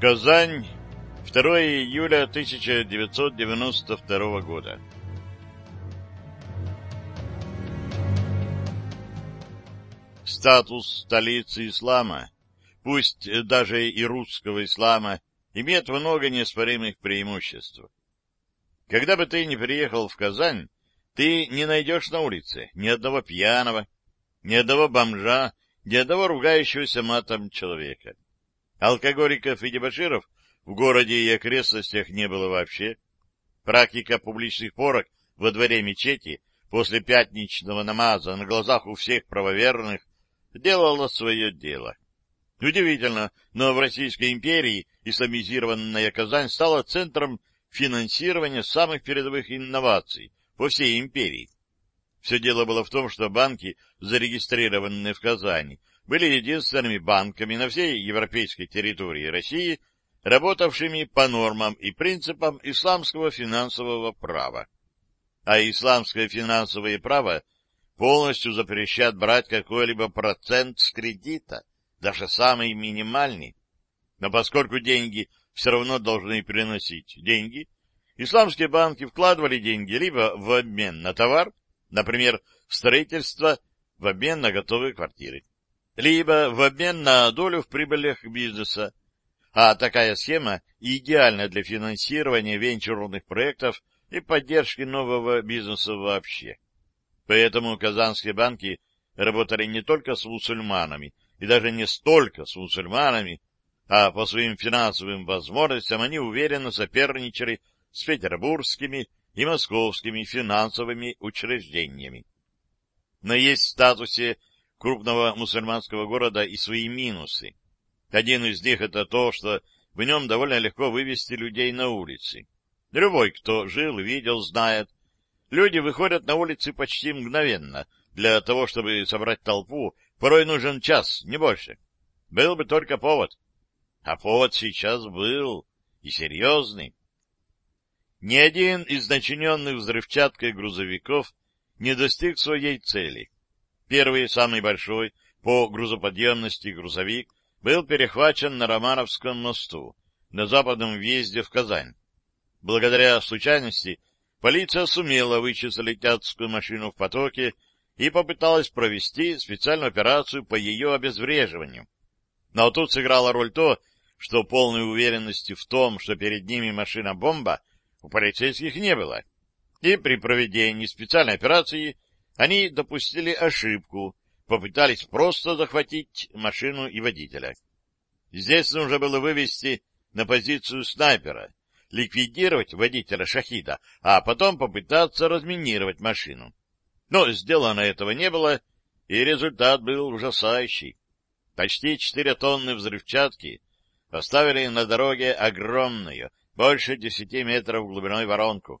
Казань, 2 июля 1992 года. Статус столицы ислама, пусть даже и русского ислама, имеет много неоспоримых преимуществ. Когда бы ты ни приехал в Казань, ты не найдешь на улице ни одного пьяного, ни одного бомжа, ни одного ругающегося матом человека. Алкоголиков и дебоширов в городе и окрестностях не было вообще. Практика публичных порок во дворе мечети после пятничного намаза на глазах у всех правоверных делала свое дело. Удивительно, но в Российской империи исламизированная Казань стала центром финансирования самых передовых инноваций по всей империи. Все дело было в том, что банки, зарегистрированные в Казани, были единственными банками на всей европейской территории России, работавшими по нормам и принципам исламского финансового права. А исламское финансовое право полностью запрещает брать какой-либо процент с кредита, даже самый минимальный. Но поскольку деньги все равно должны приносить деньги, исламские банки вкладывали деньги либо в обмен на товар, например, в строительство, в обмен на готовые квартиры, либо в обмен на долю в прибылях бизнеса. А такая схема идеальна для финансирования венчурных проектов и поддержки нового бизнеса вообще. Поэтому казанские банки работали не только с мусульманами, и даже не столько с мусульманами, а по своим финансовым возможностям они уверенно соперничали с петербургскими и московскими финансовыми учреждениями. Но есть в статусе крупного мусульманского города и свои минусы. Один из них — это то, что в нем довольно легко вывести людей на улицы. Любой, кто жил, видел, знает. Люди выходят на улицы почти мгновенно. Для того, чтобы собрать толпу, порой нужен час, не больше. Был бы только повод. А повод сейчас был, и серьезный. Ни один из начиненных взрывчаткой грузовиков не достиг своей цели. Первый, самый большой, по грузоподъемности грузовик, был перехвачен на Романовском мосту, на западном въезде в Казань. Благодаря случайности полиция сумела вычислить адскую машину в потоке и попыталась провести специальную операцию по ее обезвреживанию. Но тут сыграла роль то, что полной уверенности в том, что перед ними машина-бомба, у полицейских не было. И при проведении специальной операции они допустили ошибку, попытались просто захватить машину и водителя. Здесь нужно было вывести на позицию снайпера, ликвидировать водителя Шахида, а потом попытаться разминировать машину. Но сделано этого не было, и результат был ужасающий. Почти четыре тонны взрывчатки оставили на дороге огромную, больше десяти метров глубиной воронку.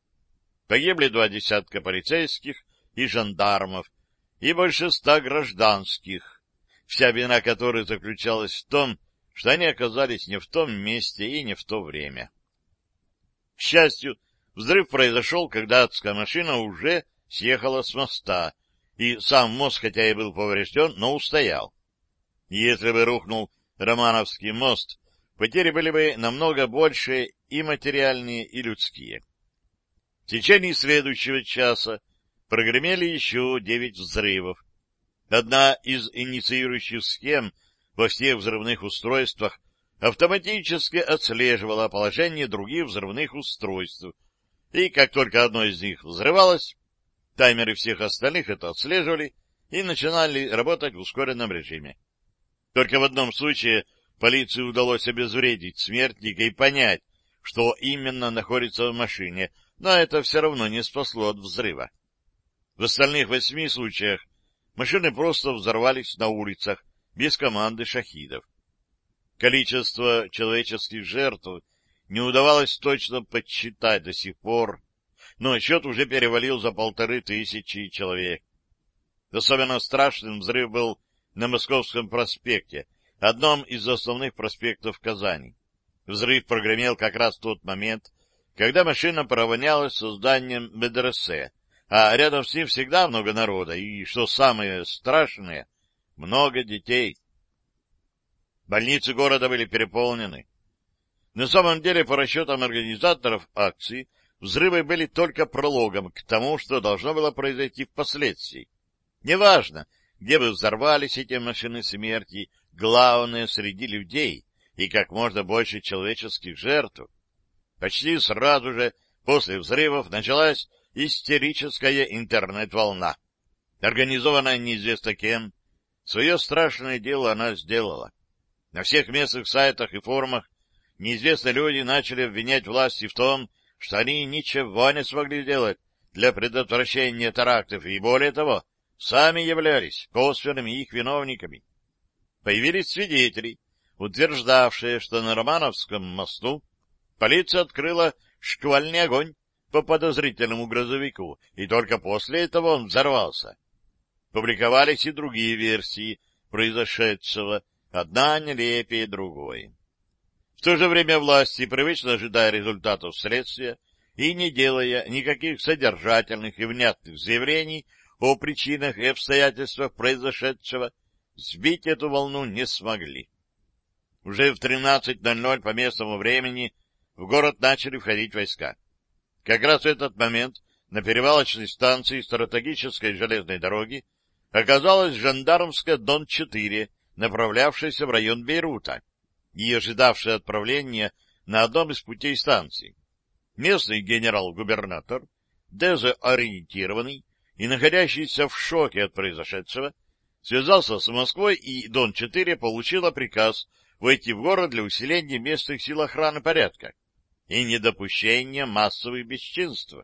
Погибли два десятка полицейских и жандармов, и больше ста гражданских, вся вина которых заключалась в том, что они оказались не в том месте и не в то время. К счастью, взрыв произошел, когда адская машина уже съехала с моста, и сам мост, хотя и был поврежден, но устоял. Если бы рухнул Романовский мост, потери были бы намного больше и материальные, и людские. В течение следующего часа прогремели еще девять взрывов. Одна из инициирующих схем во всех взрывных устройствах автоматически отслеживала положение других взрывных устройств, и как только одно из них взрывалось, таймеры всех остальных это отслеживали и начинали работать в ускоренном режиме. Только в одном случае полиции удалось обезвредить смертника и понять, что именно находится в машине, но это все равно не спасло от взрыва. В остальных восьми случаях машины просто взорвались на улицах, без команды шахидов. Количество человеческих жертв не удавалось точно подсчитать до сих пор, но счет уже перевалил за полторы тысячи человек. Особенно страшным взрыв был на Московском проспекте, одном из основных проспектов Казани. Взрыв прогремел как раз в тот момент, когда машина поравнялась со зданием медресе, а рядом с ним всегда много народа, и, что самое страшное, много детей. Больницы города были переполнены. На самом деле, по расчетам организаторов акции, взрывы были только прологом к тому, что должно было произойти впоследствии. Неважно, где бы взорвались эти машины смерти, главное среди людей и как можно больше человеческих жертв. Почти сразу же после взрывов началась истерическая интернет-волна. Организованная неизвестно кем, свое страшное дело она сделала. На всех местных сайтах и форумах неизвестные люди начали обвинять власти в том, что они ничего не смогли сделать для предотвращения терактов и, более того, сами являлись косвенными их виновниками. Появились свидетели, утверждавшие, что на Романовском мосту полиция открыла шквальный огонь по подозрительному грузовику, и только после этого он взорвался. Публиковались и другие версии произошедшего, одна нелепее другой. В то же время власти, привычно ожидая результатов следствия и не делая никаких содержательных и внятных заявлений о причинах и обстоятельствах произошедшего, сбить эту волну не смогли. Уже в 13.00 по местному времени в город начали входить войска. Как раз в этот момент на перевалочной станции стратегической железной дороги оказалась жандармская Дон-4, направлявшаяся в район Бейрута и ожидавшая отправления на одном из путей станции. Местный генерал-губернатор, дезориентированный и находящийся в шоке от произошедшего, связался с Москвой, и Дон-4 получила приказ войти в город для усиления местных сил охраны порядка и недопущения массовых бесчинств.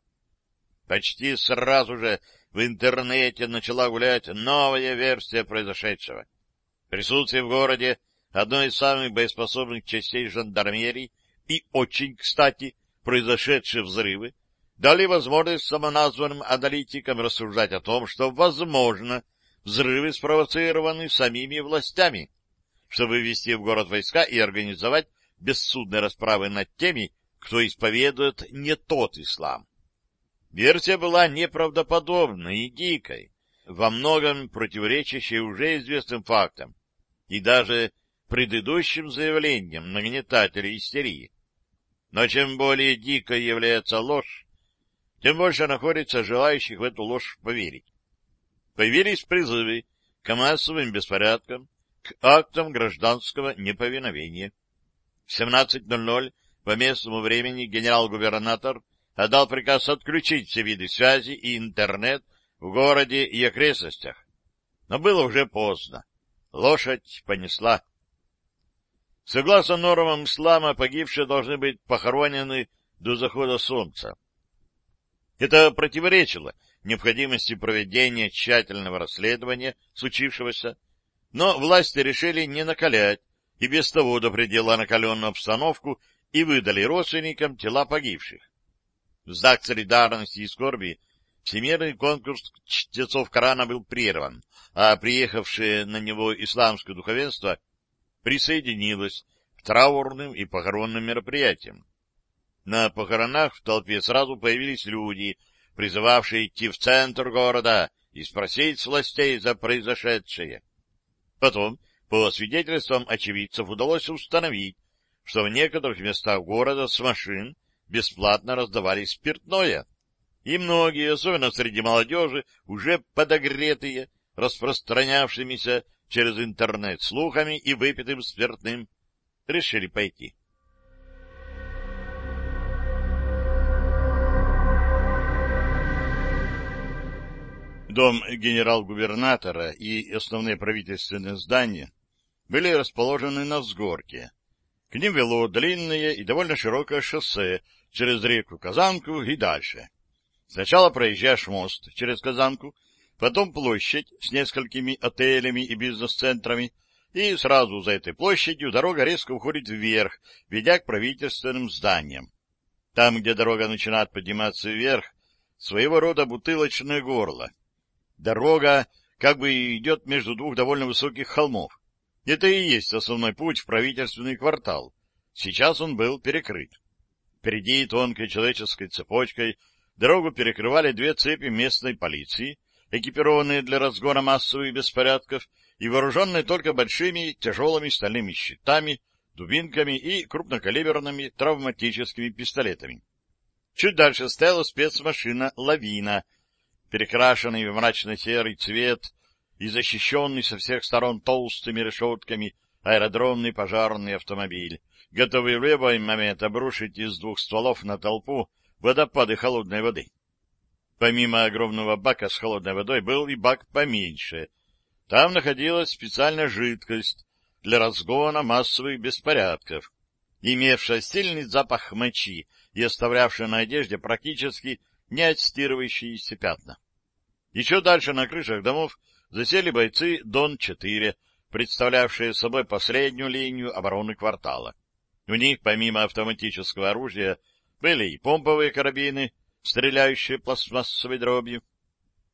Почти сразу же в интернете начала гулять новая версия произошедшего. Присутствие в городе одной из самых боеспособных частей жандармерии и очень, кстати, произошедшие взрывы дали возможность самоназванным аналитикам рассуждать о том, что, возможно, взрывы спровоцированы самими властями, чтобы ввести в город войска и организовать бессудные расправы над теми, кто исповедует не тот ислам. Версия была неправдоподобной и дикой, во многом противоречащей уже известным фактам и даже предыдущим заявлениям нагнетателей истерии. Но чем более дикой является ложь, тем больше находится желающих в эту ложь поверить. Появились призывы к массовым беспорядкам, к актам гражданского неповиновения. В 17.00 по местному времени генерал-губернатор отдал приказ отключить все виды связи и интернет в городе и окрестностях. Но было уже поздно. Лошадь понесла. Согласно нормам ислама, погибшие должны быть похоронены до захода солнца. Это противоречило необходимости проведения тщательного расследования случившегося, но власти решили не накалять и без того до предела накаленную обстановку и выдали родственникам тела погибших. В знак солидарности и скорби всемирный конкурс чтецов Корана был прерван, а приехавшее на него исламское духовенство присоединилось к траурным и похоронным мероприятиям. На похоронах в толпе сразу появились люди, призывавшие идти в центр города и спросить с властей за произошедшее. Потом, по свидетельствам очевидцев, удалось установить, что в некоторых местах города с машин бесплатно раздавали спиртное, и многие, особенно среди молодежи, уже подогретые, распространявшимися через интернет слухами и выпитым спиртным, решили пойти. Дом генерал-губернатора и основные правительственные здания были расположены на взгорке. К ним вело длинное и довольно широкое шоссе через реку Казанку и дальше. Сначала проезжаешь мост через Казанку, потом площадь с несколькими отелями и бизнес-центрами, и сразу за этой площадью дорога резко уходит вверх, ведя к правительственным зданиям. Там, где дорога начинает подниматься вверх, своего рода бутылочное горло. Дорога как бы идет между двух довольно высоких холмов. Это и есть основной путь в правительственный квартал. Сейчас он был перекрыт. Впереди тонкой человеческой цепочкой дорогу перекрывали две цепи местной полиции, экипированные для разгона массовых беспорядков и вооруженные только большими тяжелыми стальными щитами дубинками и крупнокалиберными травматическими пистолетами. Чуть дальше стояла спецмашина «Лавина», перекрашенный в мрачно-серый цвет и защищенный со всех сторон толстыми решетками аэродромный пожарный автомобиль, готовый в любой момент обрушить из двух стволов на толпу водопады холодной воды. Помимо огромного бака с холодной водой был и бак поменьше. Там находилась специальная жидкость для разгона массовых беспорядков, имевшая сильный запах мочи и оставлявшая на одежде практически не отстирывающиеся пятна. Еще дальше на крышах домов засели бойцы Дон-4, представлявшие собой последнюю линию обороны квартала. У них, помимо автоматического оружия, были и помповые карабины, стреляющие пластмассовой дробью.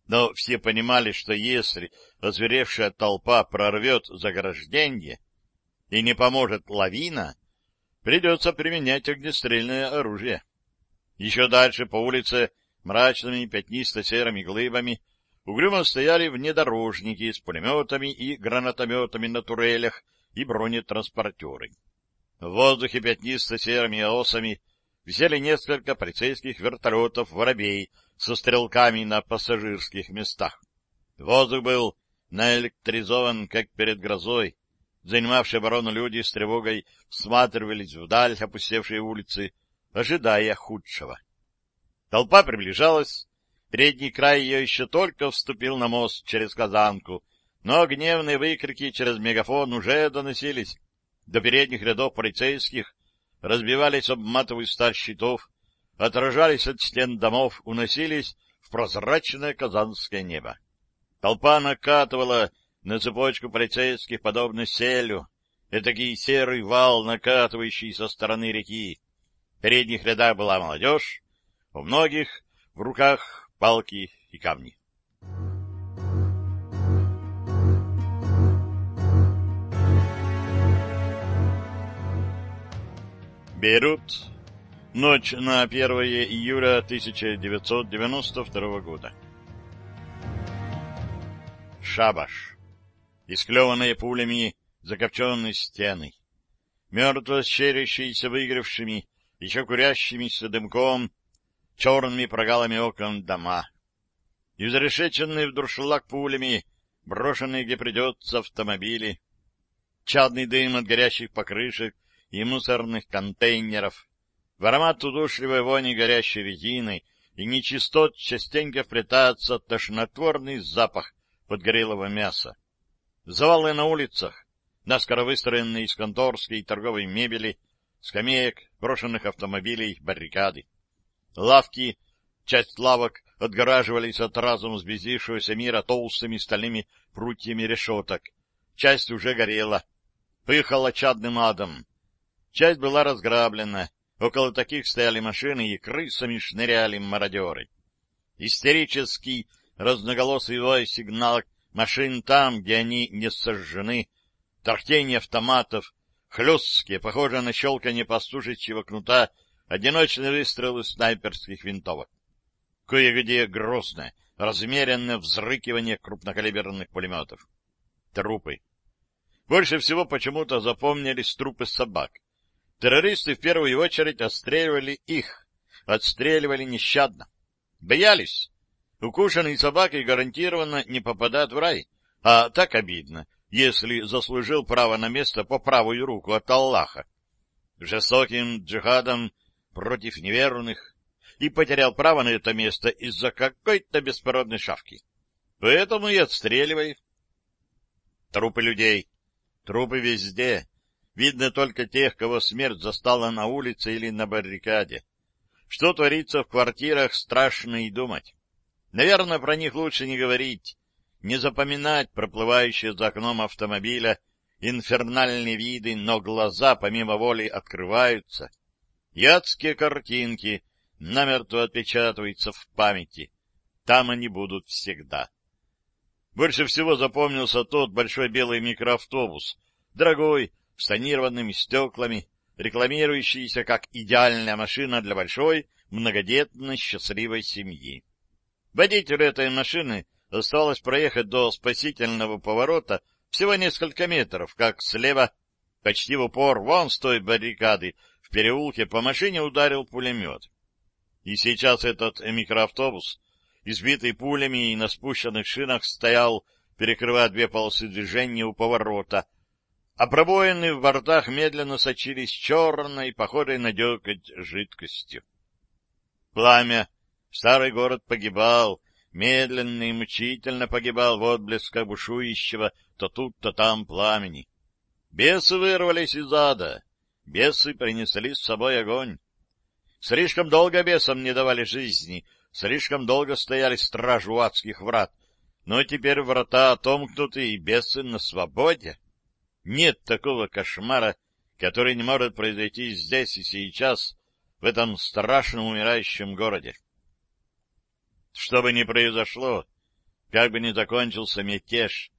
Но все понимали, что если озверевшая толпа прорвет заграждение и не поможет лавина, придется применять огнестрельное оружие. Еще дальше по улице мрачными пятнисто-серыми глыбами угрюмо стояли внедорожники с пулеметами и гранатометами на турелях и бронетранспортеры. В воздухе пятнисто-серыми осами висели несколько полицейских вертолетов «Воробей» со стрелками на пассажирских местах. Воздух был наэлектризован, как перед грозой. Занимавшие оборону люди с тревогой всматривались вдаль опустевшие улицы, ожидая худшего. Толпа приближалась. Передний край ее еще только вступил на мост через Казанку, но гневные выкрики через мегафон уже доносились до передних рядов полицейских, разбивались об матовый сталь щитов, отражались от стен домов, уносились в прозрачное казанское небо. Толпа накатывала на цепочку полицейских, подобно селю, этакий серый вал, накатывающий со стороны реки. В передних рядах была молодежь, у многих в руках палки и камни. Бейрут. Ночь на 1 июля 1992 года. Шабаш. Исклеванные пулями закопченные стены. Мертво щерящиеся выигравшими, еще курящимися дымком, черными прогалами окон дома. Изрешеченные в дуршлаг пулями, брошенные где придется автомобили. Чадный дым от горящих покрышек и мусорных контейнеров. В аромат удушливой вони горящей резины и нечистот частенько вплетается тошнотворный запах подгорелого мяса. Завалы на улицах, наскоро выстроенные из конторской и торговой мебели, скамеек, брошенных автомобилей, баррикады. Лавки, часть лавок отгораживались от разум сбезившегося мира толстыми стальными прутьями решеток. Часть уже горела, пыхала чадным адом. Часть была разграблена. Около таких стояли машины, и крысами шныряли мародеры. Истерический разноголосый вой сигнал машин там, где они не сожжены, тарахтение автоматов, хлесткие, похожие на щелканье пастушечьего кнута, одиночные выстрелы снайперских винтовок. Кое-где грозное, размеренное взрыкивание крупнокалиберных пулеметов. Трупы. Больше всего почему-то запомнились трупы собак. Террористы в первую очередь отстреливали их, отстреливали нещадно. Боялись. Укушенный собакой гарантированно не попадает в рай, а так обидно, если заслужил право на место по правую руку от Аллаха. Жестоким джихадом против неверных и потерял право на это место из-за какой-то беспородной шавки. Поэтому и отстреливай. Трупы людей. Трупы везде. Видно только тех, кого смерть застала на улице или на баррикаде. Что творится в квартирах, страшно и думать. Наверное, про них лучше не говорить, не запоминать проплывающие за окном автомобиля инфернальные виды, но глаза помимо воли открываются. Ядские картинки намертво отпечатываются в памяти. Там они будут всегда. Больше всего запомнился тот большой белый микроавтобус, дорогой, с тонированными стеклами, рекламирующийся как идеальная машина для большой, многодетной, счастливой семьи. Водителю этой машины осталось проехать до спасительного поворота всего несколько метров, как слева Почти в упор вон с той баррикады переулке по машине ударил пулемет. И сейчас этот микроавтобус, избитый пулями и на спущенных шинах, стоял, перекрывая две полосы движения у поворота, а пробоины в бортах медленно сочились черной, похожей на дёкоть, жидкостью. Пламя. Старый город погибал, медленно и мучительно погибал в отблесках бушующего то тут, то там пламени. Бесы вырвались из ада, бесы принесли с собой огонь. Слишком долго бесам не давали жизни, слишком долго стояли стражу адских врат, но теперь врата отомкнуты и бесы на свободе. Нет такого кошмара, который не может произойти здесь и сейчас, в этом страшном умирающем городе. Что бы ни произошло, как бы ни закончился мятеж,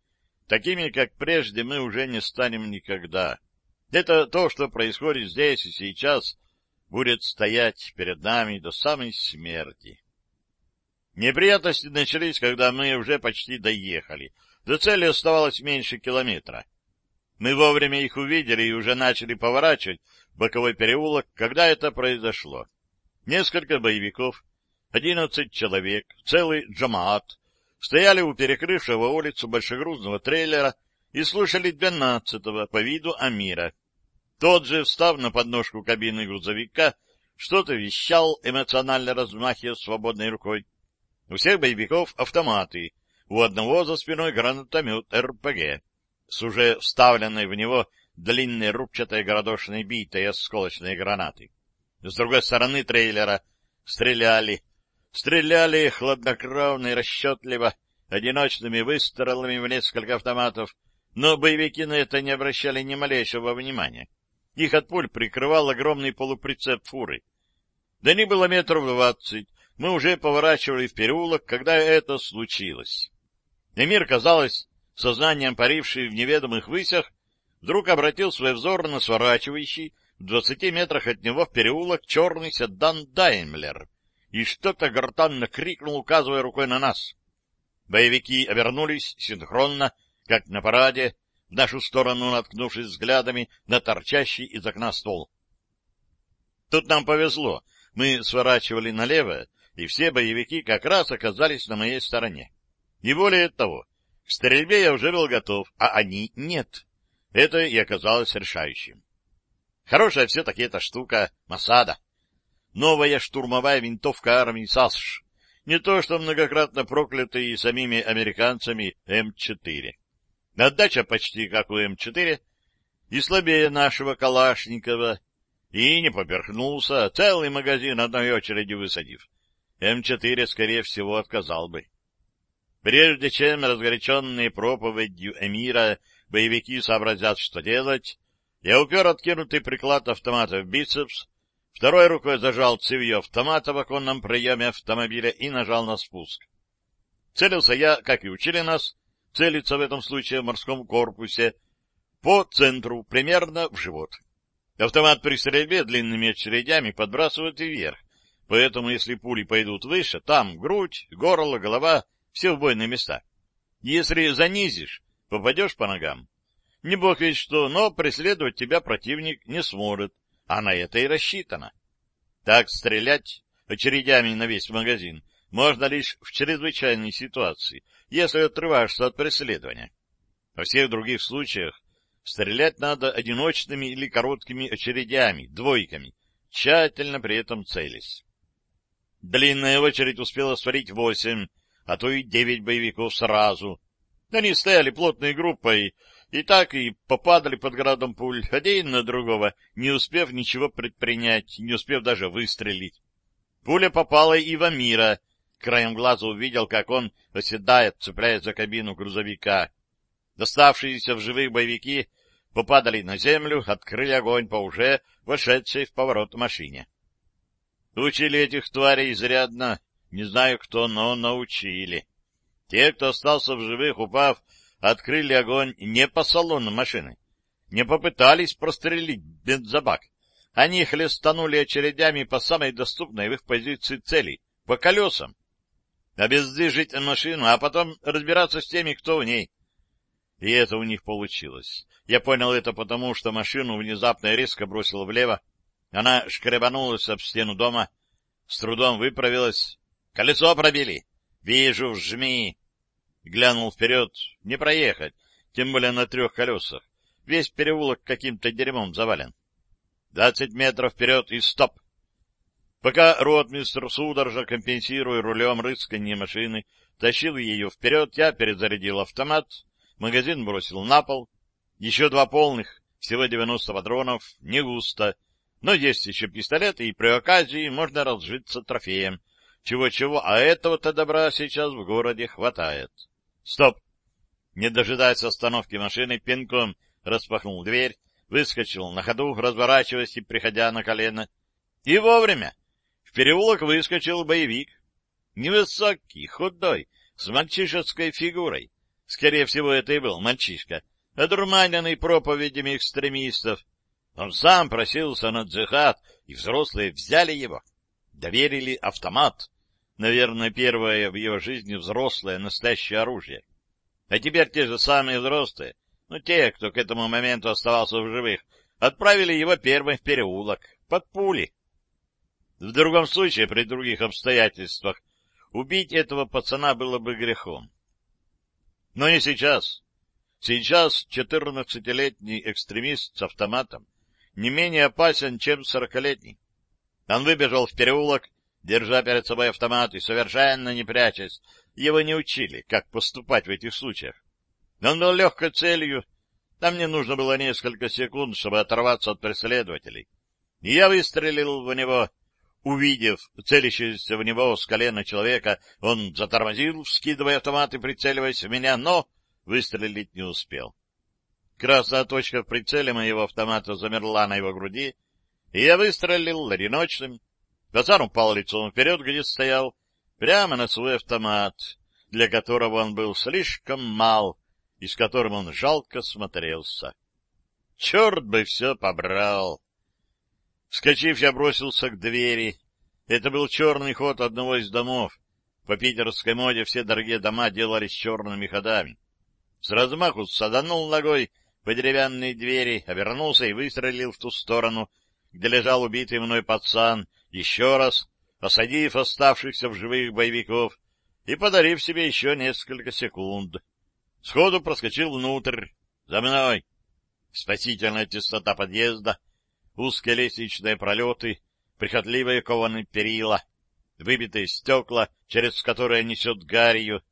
такими, как прежде, мы уже не станем никогда. Это то, что происходит здесь и сейчас, будет стоять перед нами до самой смерти. Неприятности начались, когда мы уже почти доехали. До цели оставалось меньше километра. Мы вовремя их увидели и уже начали поворачивать в боковой переулок, когда это произошло. Несколько боевиков, одиннадцать человек, целый джамаат, стояли у перекрывшего улицу большегрузного трейлера и слушали двенадцатого по виду Амира. Тот же, встав на подножку кабины грузовика, что-то вещал, эмоционально размахивая свободной рукой. У всех боевиков автоматы, у одного за спиной гранатомет РПГ с уже вставленной в него длинной рубчатой городошной битой осколочной гранаты. С другой стороны трейлера стреляли, стреляли хладнокровно и расчетливо, одиночными выстрелами в несколько автоматов, но боевики на это не обращали ни малейшего внимания. Их от пуль прикрывал огромный полуприцеп фуры. До них было метров двадцать, мы уже поворачивали в переулок, когда это случилось. Эмир, казалось, сознанием паривший в неведомых высях, вдруг обратил свой взор на сворачивающий в двадцати метрах от него в переулок черный седан Даймлер и что-то гортанно крикнул, указывая рукой на нас. Боевики обернулись синхронно, как на параде, в нашу сторону наткнувшись взглядами на торчащий из окна ствол. Тут нам повезло. Мы сворачивали налево, и все боевики как раз оказались на моей стороне. И более того, к стрельбе я уже был готов, а они нет. Это и оказалось решающим. Хорошая все-таки эта штука Масада. Новая штурмовая винтовка армии САСШ. Не то, что многократно проклятые самими американцами М4. Отдача почти как у М4 и слабее нашего Калашникова. И не поперхнулся, целый магазин одной очереди высадив. М4, скорее всего, отказал бы. Прежде чем разгоряченные проповедью эмира боевики сообразят, что делать, я упер откинутый приклад автомата в бицепс, второй рукой зажал цевье автомата в оконном проеме автомобиля и нажал на спуск. Целился я, как и учили нас, целиться в этом случае в морском корпусе, по центру, примерно в живот. Автомат при стрельбе длинными очередями подбрасывает вверх, поэтому если пули пойдут выше, там грудь, горло, голова — все убойные места. Если занизишь, попадешь по ногам. Не бог ведь что, но преследовать тебя противник не сможет, а на это и рассчитано. Так стрелять очередями на весь магазин можно лишь в чрезвычайной ситуации, если отрываешься от преследования. Во всех других случаях стрелять надо одиночными или короткими очередями, двойками, тщательно при этом целясь. Длинная очередь успела сварить восемь, а то и девять боевиков сразу. Они стояли плотной группой, и так и попадали под градом пуль, один на другого, не успев ничего предпринять, не успев даже выстрелить. Пуля попала и в Амира, краем глаза увидел, как он оседает, цепляясь за кабину грузовика. Доставшиеся в живых боевики попадали на землю, открыли огонь по уже вошедшей в поворот машине. Учили этих тварей изрядно, не знаю кто, но научили. Те, кто остался в живых, упав, открыли огонь не по салону машины, не попытались прострелить бензобак. Они хлестанули очередями по самой доступной в их позиции цели, по колесам обездвижить машину, а потом разбираться с теми, кто в ней. И это у них получилось. Я понял это потому, что машину внезапно и резко бросило влево. Она шкребанулась об стену дома, с трудом выправилась. «Колесо пробили!» «Вижу, вжми!» Глянул вперед. Не проехать, тем более на трех колесах. Весь переулок каким-то дерьмом завален. Двадцать метров вперед и стоп! Пока ротмистр судорожно компенсируя рулем рысканье машины, тащил ее вперед, я перезарядил автомат, магазин бросил на пол. Еще два полных, всего девяносто патронов, не густо, но есть еще пистолеты, и при оказии можно разжиться трофеем. Чего-чего, а этого-то добра сейчас в городе хватает. Стоп! Не дожидаясь остановки машины, пинком распахнул дверь, выскочил на ходу, разворачиваясь и приходя на колено. И вовремя! В переулок выскочил боевик. Невысокий, худой, с мальчишеской фигурой. Скорее всего, это и был мальчишка, одурманенный проповедями экстремистов. Он сам просился на джихад, и взрослые взяли его. Доверили автомат. Наверное, первое в его жизни взрослое настоящее оружие. А теперь те же самые взрослые, ну, те, кто к этому моменту оставался в живых, отправили его первым в переулок, под пули. В другом случае, при других обстоятельствах, убить этого пацана было бы грехом. Но не сейчас. Сейчас четырнадцатилетний экстремист с автоматом не менее опасен, чем сорокалетний. Он выбежал в переулок, держа перед собой автомат и совершенно не прячась. Его не учили, как поступать в этих случаях. Он был легкой целью. Там мне нужно было несколько секунд, чтобы оторваться от преследователей. И я выстрелил в него Увидев целящегося в него с колена человека, он затормозил, вскидывая автомат и прицеливаясь в меня, но выстрелить не успел. Красная точка в прицеле моего автомата замерла на его груди, и я выстрелил одиночным. Пацан упал лицом вперед, где стоял, прямо на свой автомат, для которого он был слишком мал и с которым он жалко смотрелся. Черт бы все побрал! Вскочив, я бросился к двери. Это был черный ход одного из домов. По питерской моде все дорогие дома делались черными ходами. С размаху саданул ногой по деревянной двери, обернулся и выстрелил в ту сторону, где лежал убитый мной пацан, еще раз, осадив оставшихся в живых боевиков и подарив себе еще несколько секунд. Сходу проскочил внутрь. За мной. Спасительная чистота подъезда — узкие лестничные пролеты, прихотливые кованые перила, выбитые стекла, через которые несет гарью.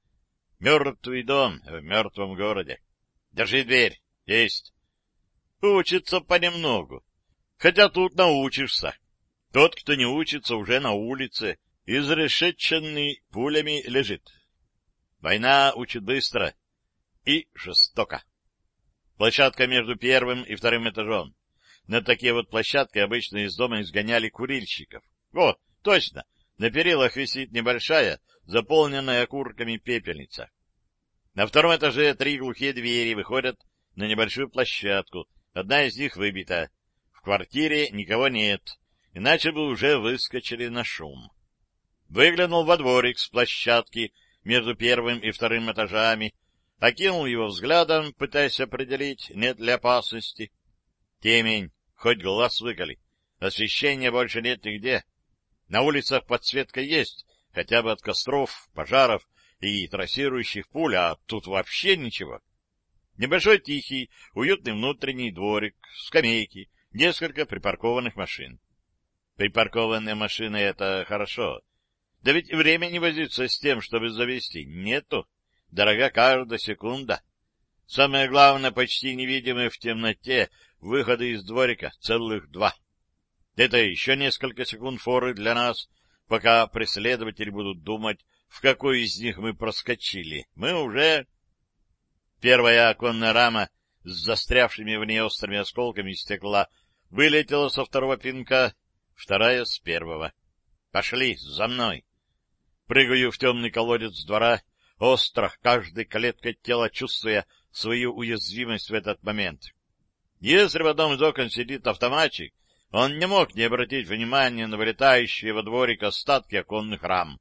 Мертвый дом в мертвом городе. Держи дверь. Есть. Учится понемногу. Хотя тут научишься. Тот, кто не учится, уже на улице, изрешеченный пулями лежит. Война учит быстро и жестоко. Площадка между первым и вторым этажом. На такие вот площадки обычно из дома изгоняли курильщиков. О, точно, на перилах висит небольшая, заполненная окурками пепельница. На втором этаже три глухие двери выходят на небольшую площадку. Одна из них выбита. В квартире никого нет, иначе бы уже выскочили на шум. Выглянул во дворик с площадки между первым и вторым этажами, окинул его взглядом, пытаясь определить, нет ли опасности. Темень, Хоть глаз выколи. Освещения больше нет нигде. На улицах подсветка есть, хотя бы от костров, пожаров и трассирующих пуль, а тут вообще ничего. Небольшой тихий, уютный внутренний дворик, скамейки, несколько припаркованных машин. Припаркованные машины — это хорошо. Да ведь времени возиться с тем, чтобы завести, нету. Дорога каждая секунда. Самое главное, почти невидимые в темноте выходы из дворика, целых два. Это еще несколько секунд форы для нас, пока преследователи будут думать, в какой из них мы проскочили. Мы уже... Первая оконная рама с застрявшими в ней острыми осколками стекла вылетела со второго пинка, вторая — с первого. Пошли, за мной. Прыгаю в темный колодец двора, остро, каждой клеткой тела чувствуя свою уязвимость в этот момент. Если в одном из окон сидит автоматчик, он не мог не обратить внимания на вылетающие во дворик остатки оконных рам.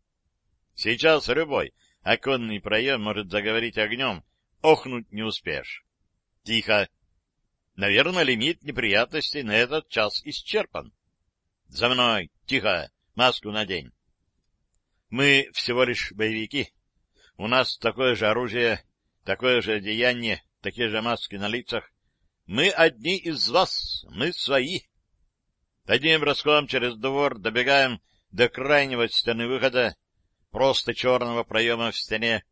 Сейчас любой оконный проем может заговорить огнем, охнуть не успеешь. Тихо. Наверное, лимит неприятностей на этот час исчерпан. За мной. Тихо. Маску надень. Мы всего лишь боевики. У нас такое же оружие, такое же одеяние, такие же маски на лицах. Мы одни из вас, мы свои. Одним броском через двор добегаем до крайнего стены выхода, просто черного проема в стене,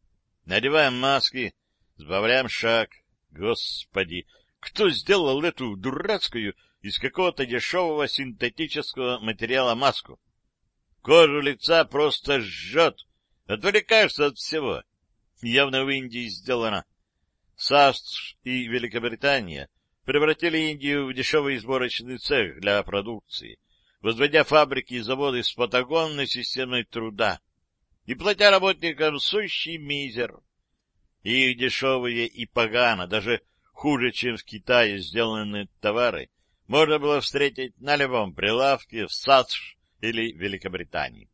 надеваем маски, сбавляем шаг. Господи, кто сделал эту дурацкую из какого-то дешевого синтетического материала маску? Кожу лица просто жжет, отвлекаешься от всего. Явно в Индии сделано. САС и Великобритания превратили Индию в дешевый сборочный цех для продукции, возводя фабрики и заводы с патагонной системой труда и платя работникам сущий мизер. Их дешевые и погано, даже хуже, чем в Китае сделанные товары, можно было встретить на любом прилавке в САЦШ или Великобритании.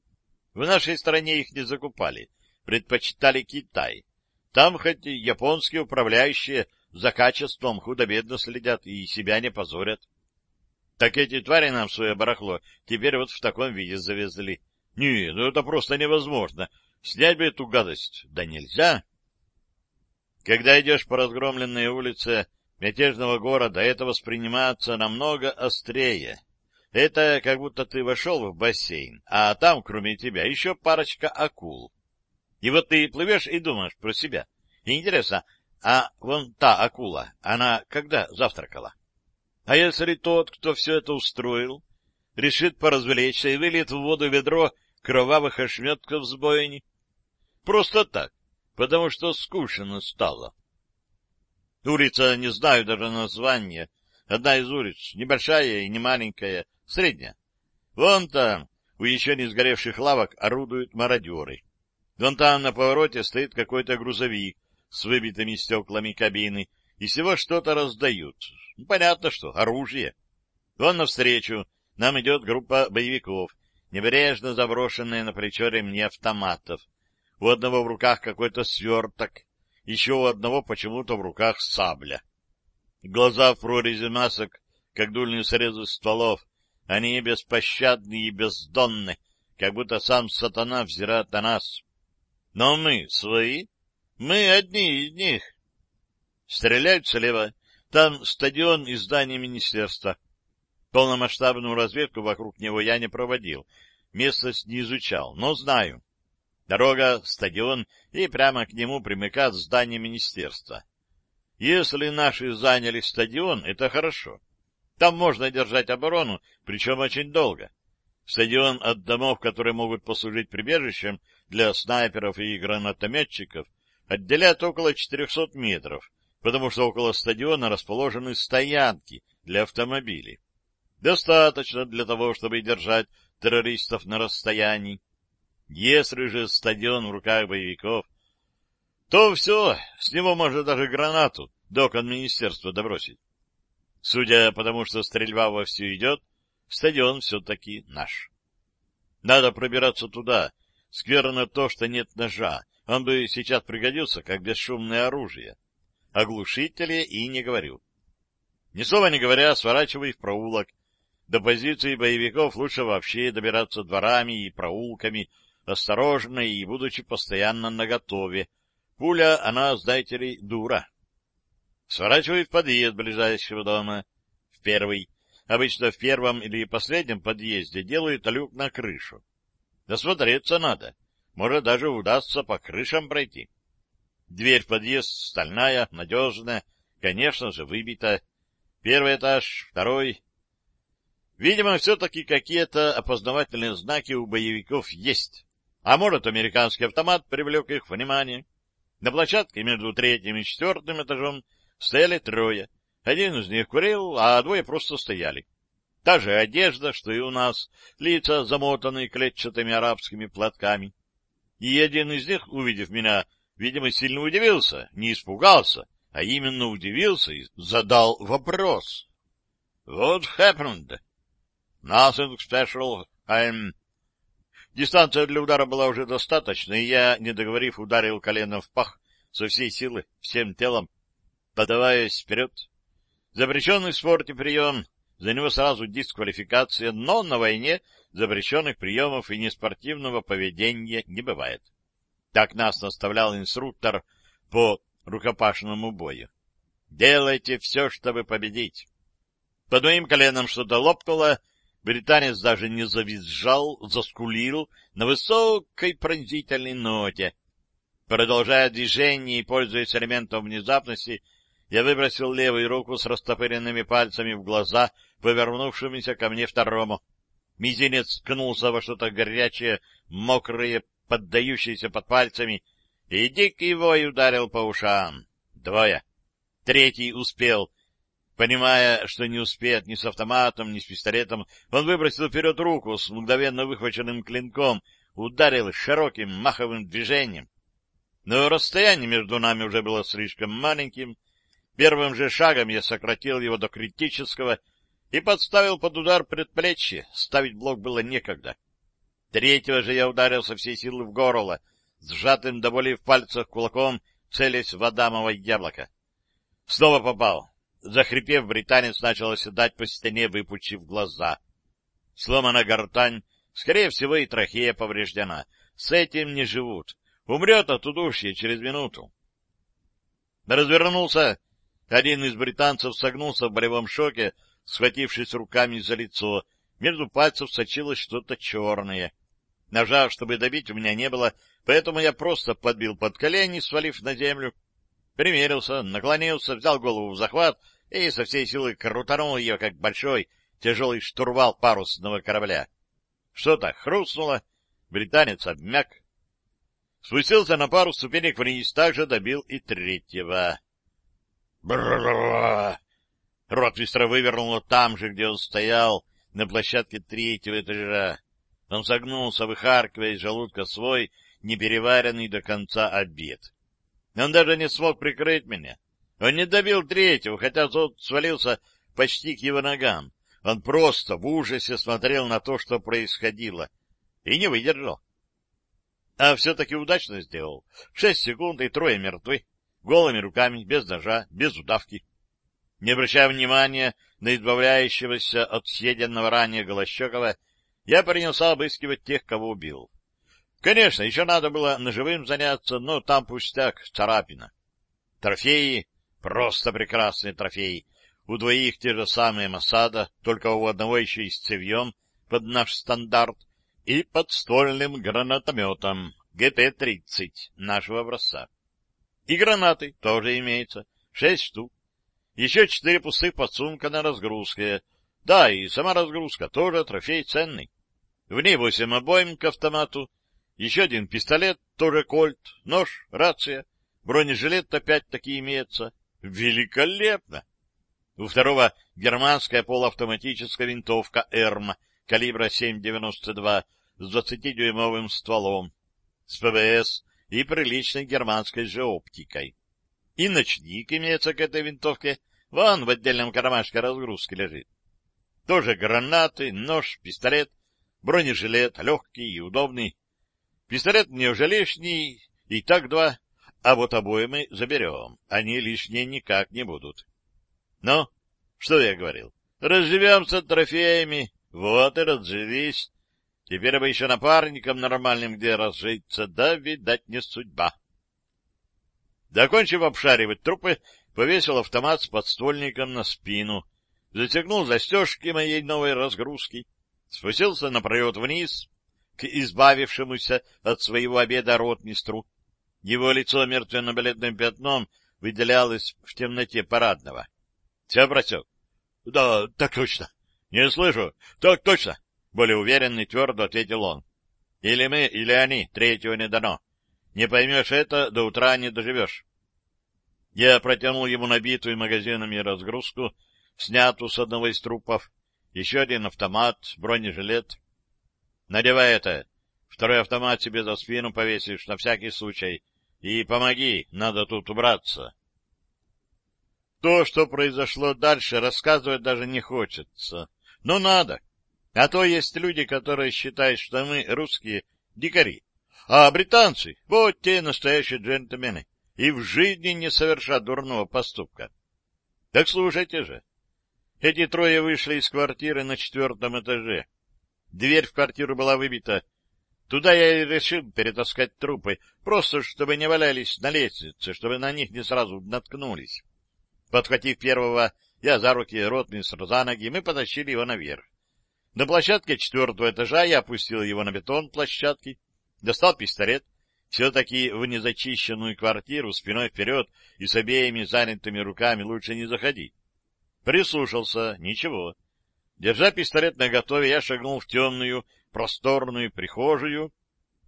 В нашей стране их не закупали, предпочитали Китай. Там хоть японские управляющие за качеством худо-бедно следят и себя не позорят. Так эти твари нам свое барахло теперь вот в таком виде завезли. Не, ну это просто невозможно. Снять бы эту гадость. Да нельзя. Когда идешь по разгромленной улице мятежного города, это воспринимается намного острее. Это как будто ты вошел в бассейн, а там, кроме тебя, еще парочка акул. И вот ты плывешь и думаешь про себя. Интересно, а вон та акула, она когда завтракала? А если тот, кто все это устроил, решит поразвлечься и выльет в воду ведро кровавых ошметков с бойни? Просто так, потому что скучно стало. Улица, не знаю даже названия, одна из улиц, небольшая и не маленькая, средняя. Вон там, у еще не сгоревших лавок, орудуют мародеры. Вон там на повороте стоит какой-то грузовик с выбитыми стеклами кабины, и всего что-то раздают. Понятно что, оружие. Вон навстречу нам идет группа боевиков, небрежно заброшенная на плечо ремни автоматов. У одного в руках какой-то сверток, еще у одного почему-то в руках сабля. Глаза в прорези масок, как дульные срезы стволов, они беспощадны и бездонны, как будто сам сатана взирает на нас. Но мы свои, мы одни из них. Стреляют слева. Там стадион и здание министерства. Полномасштабную разведку вокруг него я не проводил, местность не изучал, но знаю. Дорога, стадион, и прямо к нему примыкает здание министерства. Если наши заняли стадион, это хорошо. Там можно держать оборону, причем очень долго. Стадион от домов, которые могут послужить прибежищем для снайперов и гранатометчиков, отделяет около 400 метров, потому что около стадиона расположены стоянки для автомобилей. Достаточно для того, чтобы держать террористов на расстоянии. Если же стадион в руках боевиков, то все, с него можно даже гранату до министерства добросить. Судя по тому, что стрельба вовсю идет, стадион все-таки наш. Надо пробираться туда. Скверно то, что нет ножа. Он бы сейчас пригодился, как бесшумное оружие. О глушителе и не говорю. Ни слова не говоря, сворачивай в проулок. До позиции боевиков лучше вообще добираться дворами и проулками, осторожно и будучи постоянно наготове. Пуля, она, знаете ли, дура. Сворачивай в подъезд ближайшего дома. В первый. Обычно в первом или последнем подъезде делают люк на крышу. Досмотреться надо. Может, даже удастся по крышам пройти. Дверь в подъезд стальная, надежная, конечно же, выбита. Первый этаж, второй. Видимо, все-таки какие-то опознавательные знаки у боевиков есть. А может, американский автомат привлек их внимание. На площадке между третьим и четвертым этажом Стояли трое. Один из них курил, а двое просто стояли. Та же одежда, что и у нас, лица замотанные клетчатыми арабскими платками. И один из них, увидев меня, видимо, сильно удивился, не испугался, а именно удивился и задал вопрос. — What happened? — Nothing special. I'm... Дистанция для удара была уже достаточна, и я, не договорив, ударил коленом в пах со всей силы, всем телом, подаваясь вперед. Запрещенный в спорте прием, за него сразу дисквалификация, но на войне запрещенных приемов и неспортивного поведения не бывает. Так нас наставлял инструктор по рукопашному бою. Делайте все, чтобы победить. Под моим коленом что-то лопнуло, британец даже не завизжал, заскулил на высокой пронзительной ноте. Продолжая движение и пользуясь элементом внезапности, я выбросил левую руку с растопыренными пальцами в глаза, повернувшимися ко мне второму. Мизинец ткнулся во что-то горячее, мокрое, поддающееся под пальцами, и дикий вой ударил по ушам. Двое. Третий успел. Понимая, что не успеет ни с автоматом, ни с пистолетом, он выбросил вперед руку с мгновенно выхваченным клинком, ударил широким маховым движением. Но расстояние между нами уже было слишком маленьким. Первым же шагом я сократил его до критического и подставил под удар предплечье. Ставить блок было некогда. Третьего же я ударил со всей силы в горло, сжатым до боли в пальцах кулаком, целясь в Адамово яблоко. Снова попал. Захрипев, британец начал оседать по стене, выпучив глаза. Сломана гортань, скорее всего, и трахея повреждена. С этим не живут. Умрет от удушья через минуту. Развернулся. Один из британцев согнулся в болевом шоке, Схватившись руками за лицо, между пальцев сочилось что-то черное. Ножа, чтобы добить, у меня не было, поэтому я просто подбил под колени, свалив на землю. Примерился, наклонился, взял голову в захват и со всей силы крутанул ее, как большой тяжелый штурвал парусного корабля. Что-то хрустнуло, британец обмяк. Спустился на пару ступенек вниз, также добил и третьего. Бррррррр! Ротвистра вывернуло там же, где он стоял, на площадке третьего этажа. Он согнулся, выхаркивая из желудка свой непереваренный до конца обед. Он даже не смог прикрыть меня. Он не добил третьего, хотя тот свалился почти к его ногам. Он просто в ужасе смотрел на то, что происходило, и не выдержал. А все-таки удачно сделал. Шесть секунд, и трое мертвы. Голыми руками, без ножа, без удавки. Не обращая внимания на избавляющегося от съеденного ранее Голощекова, я принялся обыскивать тех, кого убил. Конечно, еще надо было ножевым заняться, но там пустяк, царапина. Трофеи, просто прекрасные трофеи. У двоих те же самые Масада, только у одного еще и с цевьем под наш стандарт, и подствольным гранатометом ГП-30 нашего образца. И гранаты тоже имеются, шесть штук. Еще четыре пустых подсумка на разгрузке, да, и сама разгрузка тоже трофей ценный. В ней восемь обоим к автомату, еще один пистолет, тоже кольт, нож, рация, бронежилет опять-таки имеется. Великолепно! У второго германская полуавтоматическая винтовка «Эрма» калибра 7,92 с 20-дюймовым стволом, с ПВС и приличной германской же оптикой. И ночник имеется к этой винтовке, вон в отдельном кармашке разгрузки лежит. Тоже гранаты, нож, пистолет, бронежилет, легкий и удобный. Пистолет мне уже лишний, и так два, а вот обои заберем, они лишние никак не будут. Ну, что я говорил? Разживемся трофеями, вот и разжились. Теперь бы еще напарником нормальным где разжиться, да, видать, не судьба. Закончив обшаривать трупы, повесил автомат с подствольником на спину, застегнул застежки моей новой разгрузки, спустился напролет вниз к избавившемуся от своего обеда ротмистру. Его лицо мертвенно-бледным пятном выделялось в темноте парадного. — Все, бросек? — Да, так точно. — Не слышу. — Так точно. — более уверенно и твердо ответил он. — Или мы, или они, третьего не дано. Не поймешь это, до утра не доживешь. Я протянул ему набитую магазинами разгрузку, снятую с одного из трупов, еще один автомат, бронежилет. Надевай это. Второй автомат себе за спину повесишь на всякий случай. И помоги, надо тут убраться. То, что произошло дальше, рассказывать даже не хочется. Но надо. А то есть люди, которые считают, что мы, русские, дикари. А британцы, вот те настоящие джентльмены. И в жизни не совершат дурного поступка. Так слушайте же. Эти трое вышли из квартиры на четвертом этаже. Дверь в квартиру была выбита. Туда я и решил перетаскать трупы, просто чтобы не валялись на лестнице, чтобы на них не сразу наткнулись. Подхватив первого, я за руки ротмистр за ноги, мы потащили его наверх. На площадке четвертого этажа я опустил его на бетон площадки, достал пистолет, все-таки в незачищенную квартиру спиной вперед и с обеими занятыми руками лучше не заходить. Прислушался, ничего. Держа пистолет наготове, я шагнул в темную, просторную прихожую.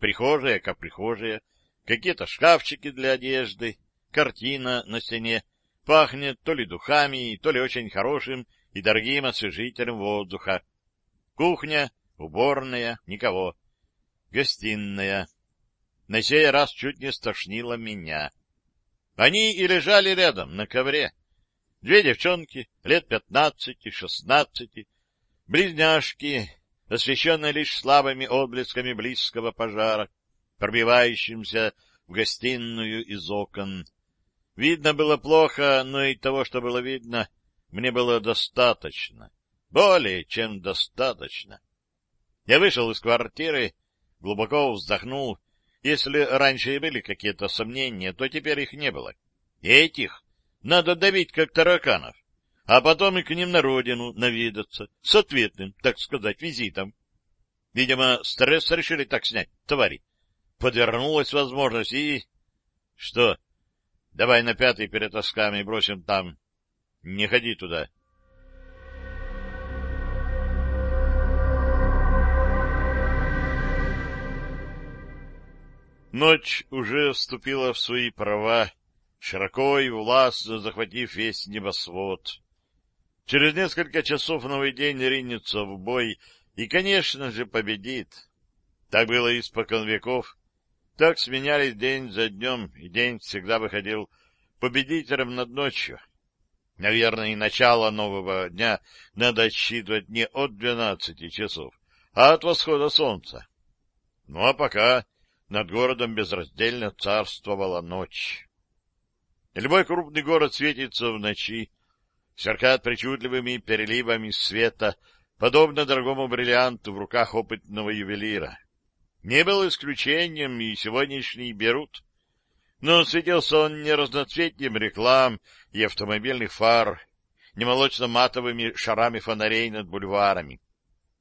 Прихожая, как прихожая, какие-то шкафчики для одежды, картина на стене. Пахнет то ли духами, то ли очень хорошим и дорогим освежителем воздуха. Кухня, уборная, никого. Гостиная. На сей раз чуть не стошнило меня. Они и лежали рядом, на ковре. Две девчонки, лет пятнадцати-шестнадцати, близняшки, освещенные лишь слабыми отблесками близкого пожара, пробивающимся в гостиную из окон. Видно было плохо, но и того, что было видно, мне было достаточно. Более чем достаточно. Я вышел из квартиры, глубоко вздохнул. Если раньше и были какие-то сомнения, то теперь их не было. Этих надо давить, как тараканов, а потом и к ним на родину навидаться, с ответным, так сказать, визитом. Видимо, стресс решили так снять, твари. Подвернулась возможность и... Что? Давай на пятый перетаскаем и бросим там. Не ходи туда. Ночь уже вступила в свои права, широко и властно захватив весь небосвод. Через несколько часов новый день ринется в бой и, конечно же, победит. Так было испокон веков. Так сменялись день за днем, и день всегда выходил победителем над ночью. Наверное, и начало нового дня надо отсчитывать не от двенадцати часов, а от восхода солнца. Ну а пока над городом безраздельно царствовала ночь. Любой крупный город светится в ночи, сверкает причудливыми переливами света, подобно дорогому бриллианту в руках опытного ювелира. Не был исключением и сегодняшний Берут. Но светился он не разноцветием реклам и автомобильных фар, не молочно-матовыми шарами фонарей над бульварами.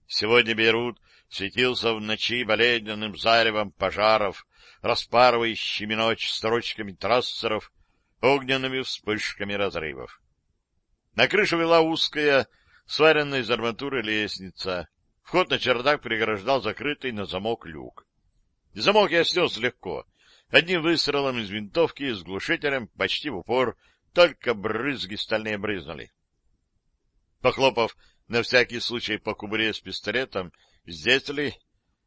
Сегодня Бейрут светился в ночи болезненным заревом пожаров, распарывающими ночь строчками трассеров, огненными вспышками разрывов. На крышу вела узкая, сваренная из арматуры лестница. Вход на чердак преграждал закрытый на замок люк. Замок я снес легко, одним выстрелом из винтовки с глушителем почти в упор, только брызги стальные брызнули. Похлопав на всякий случай по кубуре с пистолетом, здесь ли,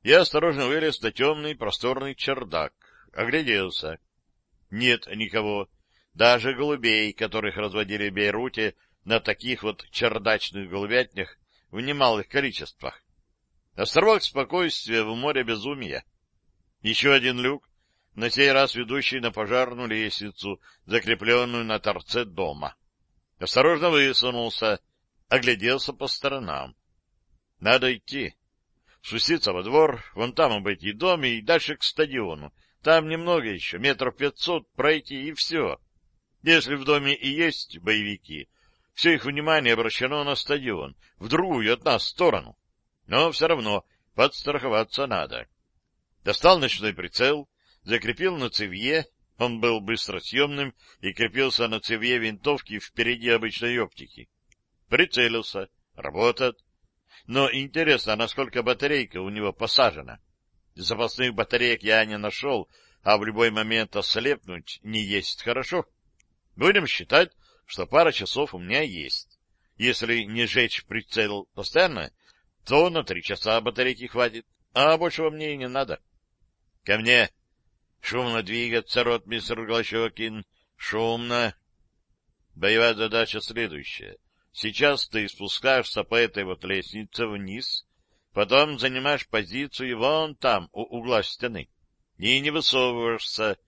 я осторожно вылез на темный просторный чердак, огляделся. Нет никого, даже голубей, которых разводили в Бейруте на таких вот чердачных голубятнях в немалых количествах. Островок спокойствия в море безумия. Еще один люк, на сей раз ведущий на пожарную лестницу, закрепленную на торце дома. Осторожно высунулся, огляделся по сторонам. Надо идти. Спуститься во двор, вон там обойти дом и дальше к стадиону. Там немного еще, метров пятьсот пройти и все. Если в доме и есть боевики, все их внимание обращено на стадион, в другую от нас сторону. Но все равно подстраховаться надо. Достал ночной прицел, закрепил на цевье, он был быстросъемным и крепился на цевье винтовки впереди обычной оптики. Прицелился. Работает. Но интересно, насколько батарейка у него посажена. Запасных батареек я не нашел, а в любой момент ослепнуть не есть хорошо. Будем считать, что пара часов у меня есть. Если не жечь прицел постоянно, то на три часа батарейки хватит, а большего мне и не надо. Ко мне. Шумно двигаться, ротмистр Глощокин. Шумно. Боевая задача следующая. Сейчас ты спускаешься по этой вот лестнице вниз, потом занимаешь позицию вон там, у угла стены, и не высовываешься.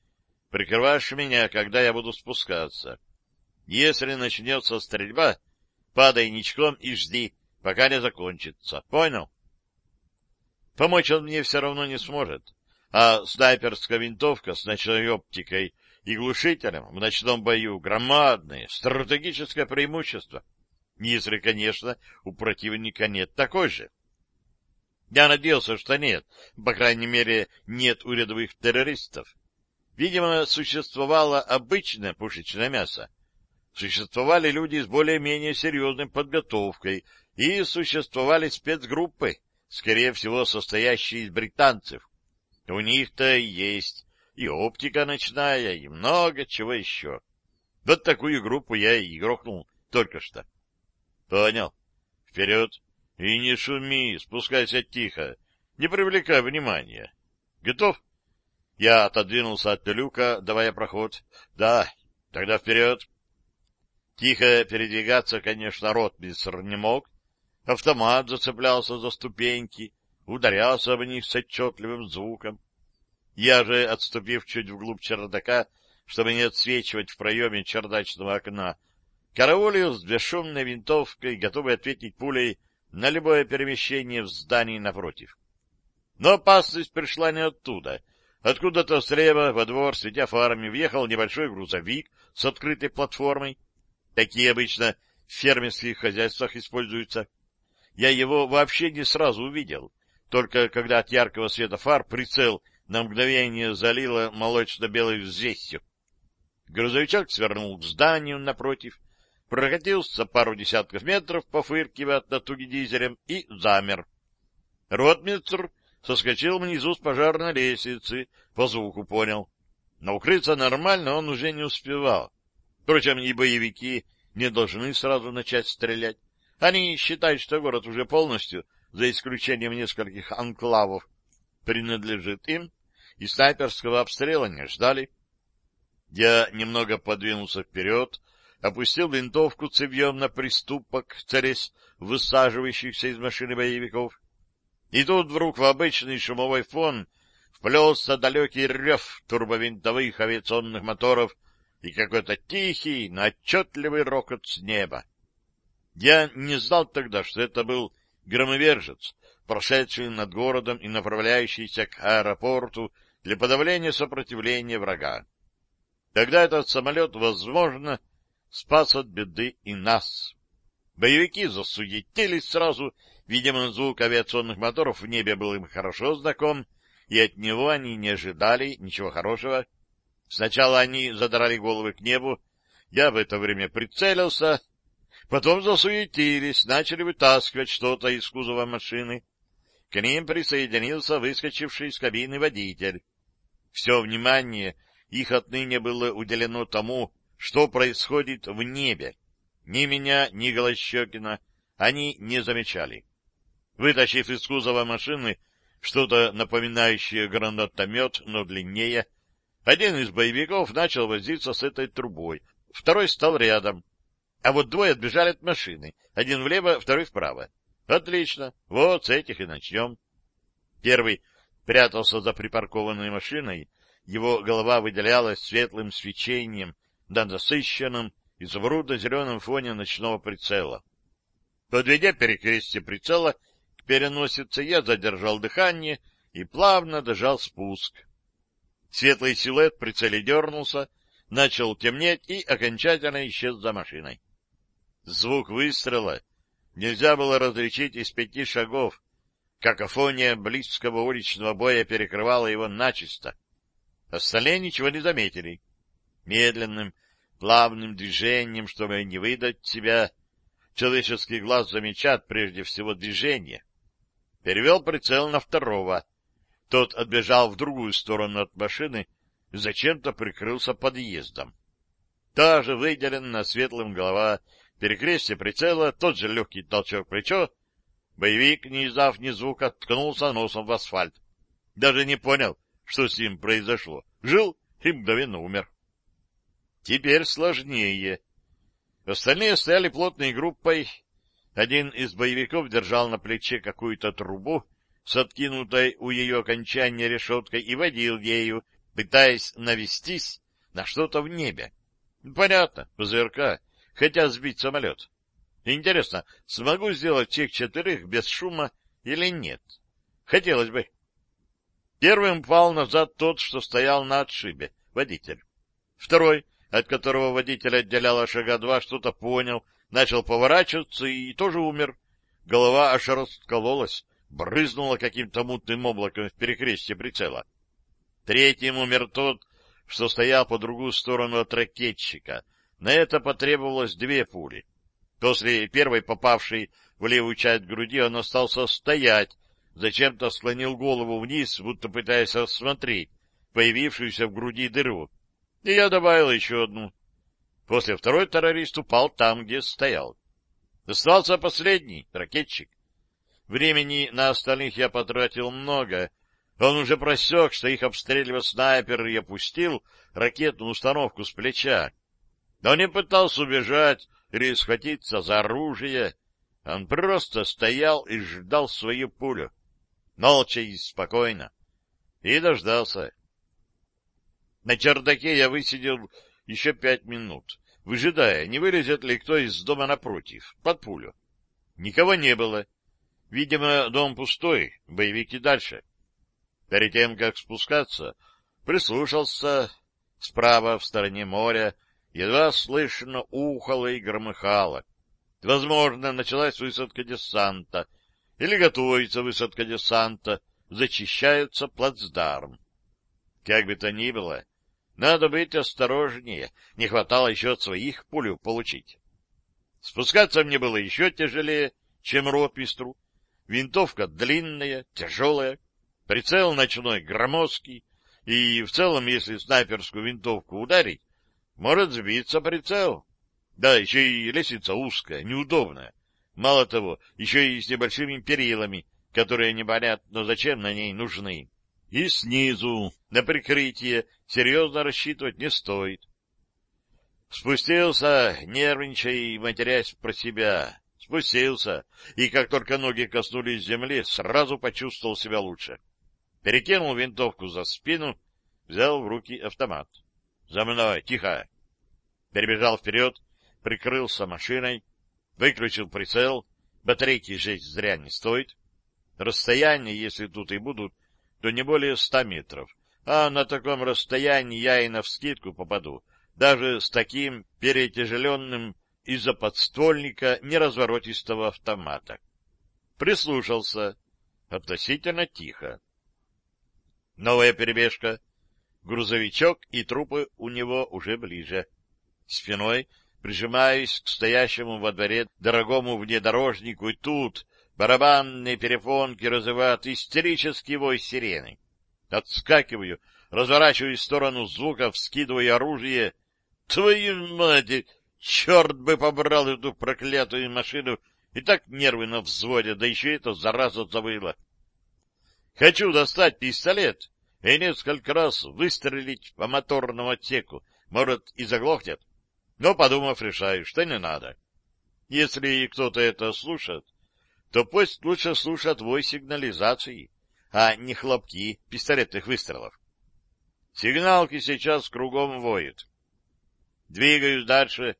Прикрываешь меня, когда я буду спускаться. Если начнется стрельба, падай ничком и жди, пока не закончится. Понял? Помочь он мне все равно не сможет, а снайперская винтовка с ночной оптикой и глушителем в ночном бою — громадное стратегическое преимущество, если, конечно, у противника нет такой же. Я надеялся, что нет, по крайней мере, нет у рядовых террористов. Видимо, существовало обычное пушечное мясо. Существовали люди с более-менее серьезной подготовкой, и существовали спецгруппы, скорее всего, состоящие из британцев. У них-то есть и оптика ночная, и много чего еще. Вот такую группу я и грохнул только что. Понял. Вперед. И не шуми, спускайся тихо. Не привлекай внимания. Готов? Я отодвинулся от люка, давая проход. Да, тогда вперед. Тихо передвигаться, конечно, ротмистр не мог, Автомат зацеплялся за ступеньки, ударялся об них с отчетливым звуком. Я же, отступив чуть вглубь чердака, чтобы не отсвечивать в проеме чердачного окна, караулил с бесшумной винтовкой, готовый ответить пулей на любое перемещение в здании напротив. Но опасность пришла не оттуда. Откуда-то слева во двор, светя фарами, въехал небольшой грузовик с открытой платформой. Такие обычно в фермерских хозяйствах используются. Я его вообще не сразу увидел, только когда от яркого света фар прицел на мгновение залило молочно-белой взвесью. Грузовичок свернул к зданию напротив, прокатился пару десятков метров, пофыркивая от натуги дизелем, и замер. Ротмистр соскочил внизу с пожарной лестницы, по звуку понял. Но укрыться нормально он уже не успевал. Впрочем, и боевики не должны сразу начать стрелять. Они считают, что город уже полностью, за исключением нескольких анклавов, принадлежит им, и снайперского обстрела не ждали. Я немного подвинулся вперед, опустил винтовку цевьем на приступок, царясь высаживающихся из машины боевиков. И тут вдруг в обычный шумовой фон вплелся далекий рев турбовинтовых авиационных моторов и какой-то тихий, но отчетливый рокот с неба. Я не знал тогда, что это был громовержец, прошедший над городом и направляющийся к аэропорту для подавления сопротивления врага. Тогда этот самолет, возможно, спас от беды и нас. Боевики засуетились сразу, видимо, звук авиационных моторов в небе был им хорошо знаком, и от него они не ожидали ничего хорошего. Сначала они задрали головы к небу, я в это время прицелился, Потом засуетились, начали вытаскивать что-то из кузова машины. К ним присоединился выскочивший из кабины водитель. Все внимание их отныне было уделено тому, что происходит в небе. Ни меня, ни Голощекина они не замечали. Вытащив из кузова машины что-то напоминающее гранатомет, но длиннее, один из боевиков начал возиться с этой трубой, второй стал рядом, а вот двое отбежали от машины. Один влево, второй вправо. Отлично. Вот с этих и начнем. Первый прятался за припаркованной машиной. Его голова выделялась светлым свечением на насыщенном изумрудно-зеленом фоне ночного прицела. Подведя перекрестие прицела к переносице, я задержал дыхание и плавно дожал спуск. Светлый силуэт в прицеле дернулся, начал темнеть и окончательно исчез за машиной. Звук выстрела нельзя было различить из пяти шагов. Какофония близкого уличного боя перекрывала его начисто. Остальные ничего не заметили. Медленным, плавным движением, чтобы не выдать себя, человеческий глаз замечает прежде всего движение. Перевел прицел на второго. Тот отбежал в другую сторону от машины и зачем-то прикрылся подъездом. Та же выделенная светлым голова перекрестие прицела, тот же легкий толчок плечо. Боевик, не издав ни звука, ткнулся носом в асфальт. Даже не понял, что с ним произошло. Жил и мгновенно умер. Теперь сложнее. Остальные стояли плотной группой. Один из боевиков держал на плече какую-то трубу с откинутой у ее окончания решеткой и водил ею пытаясь навестись на что-то в небе. Понятно, ПЗРК, хотят сбить самолет. Интересно, смогу сделать всех четырех без шума или нет? Хотелось бы. Первым пал назад тот, что стоял на отшибе, водитель. Второй, от которого водитель отделяла шага два, что-то понял, начал поворачиваться и тоже умер. Голова аж раскололась, брызнула каким-то мутным облаком в перекрестие прицела. Третьим умер тот, что стоял по другую сторону от ракетчика. На это потребовалось две пули. После первой попавшей в левую часть груди он остался стоять, зачем-то склонил голову вниз, будто пытаясь рассмотреть появившуюся в груди дыру. И я добавил еще одну. После второй террорист упал там, где стоял. Остался последний, ракетчик. Времени на остальных я потратил много. Он уже просек, что их обстреливал снайпер, и опустил ракетную установку с плеча. Он не пытался убежать или схватиться за оружие. Он просто стоял и ждал свою пулю. Молча и спокойно. И дождался. На чердаке я высидел еще пять минут, выжидая, не вылезет ли кто из дома напротив, под пулю. Никого не было. Видимо, дом пустой, боевики дальше. Перед тем, как спускаться, прислушался. Справа, в стороне моря, едва слышно ухало и громыхало. Возможно, началась высадка десанта, или готовится высадка десанта, зачищается плацдарм. Как бы то ни было, надо быть осторожнее, не хватало еще от своих пулю получить. Спускаться мне было еще тяжелее, чем ротмистру. Винтовка длинная, тяжелая, прицел ночной громоздкий, и в целом, если снайперскую винтовку ударить, может сбиться прицел. Да, еще и лестница узкая, неудобная. Мало того, еще и с небольшими перилами, которые непонятно зачем на ней нужны. И снизу на прикрытие серьезно рассчитывать не стоит. Спустился, нервничая и матерясь про себя. Спустился, и как только ноги коснулись земли, сразу почувствовал себя лучше. Перекинул винтовку за спину, взял в руки автомат. «За мной! Тихо!» Перебежал вперед, прикрылся машиной, выключил прицел. Батарейки жечь зря не стоит. Расстояние, если тут и будут, то не более ста метров. А на таком расстоянии я и навскидку попаду, даже с таким перетяжеленным из-за подствольника неразворотистого автомата. Прислушался. Относительно тихо. Новая перебежка. Грузовичок и трупы у него уже ближе. Спиной прижимаюсь к стоящему во дворе дорогому внедорожнику, и тут Барабанные перепонки разрывают истерический вой сирены. Отскакиваю, разворачиваюсь в сторону звуков, скидываю оружие. Твою мать! Черт бы побрал эту проклятую машину! И так нервы на взводе, да еще это зараза завыла. Хочу достать пистолет и несколько раз выстрелить по моторному отсеку. Может, и заглохнет. Но, подумав, решаю, что не надо. Если кто-то это слушает, то пусть лучше слушат вой сигнализации, а не хлопки пистолетных выстрелов. Сигналки сейчас кругом воют. Двигаюсь дальше